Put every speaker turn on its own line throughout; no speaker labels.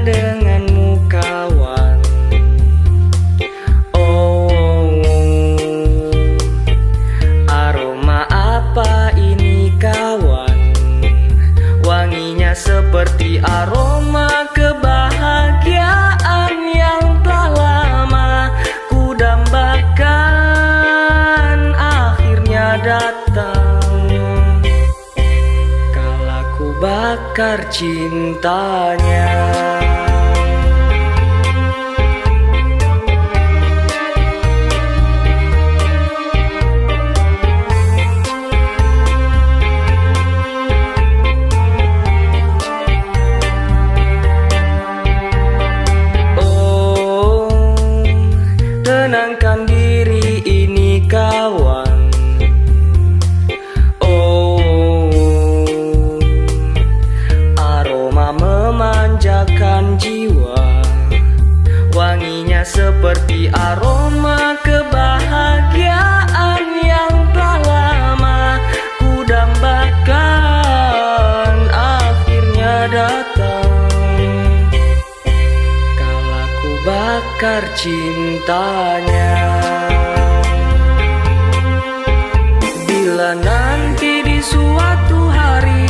denganmu kawan. Oh Aroma apa ini kawan? Wanginya seperti aroma kebahagiaan yang telah lama ku dambakan. Akhirnya datang. Kala ku bakar cintanya Seperti aroma kebahagiaan yang telah lama ku dambakan Akhirnya datang. Kala ku bakar cintanya. Bila nanti di suatu hari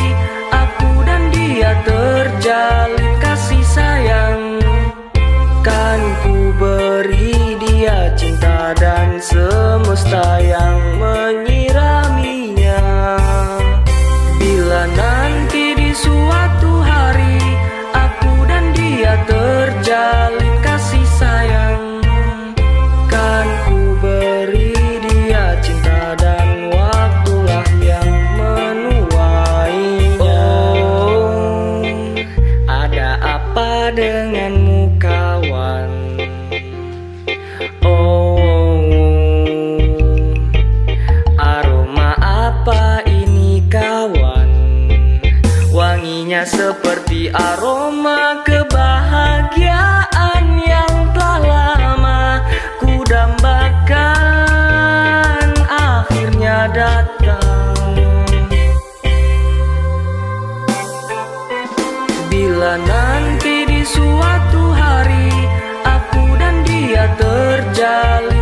Aku dan dia terjalin dan semesta yang menyiraminya baunya seperti aroma kebahagiaan yang telah lama ku dambakan Akhirnya datang. Bila nanti di suatu hari Aku dan dia terjalin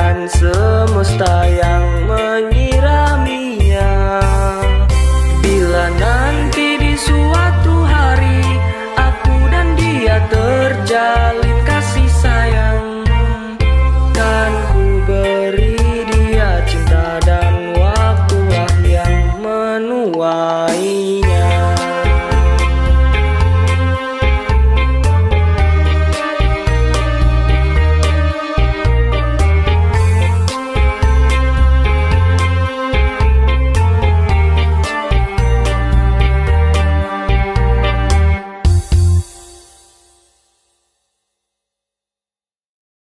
dan semesta yang menyiapkan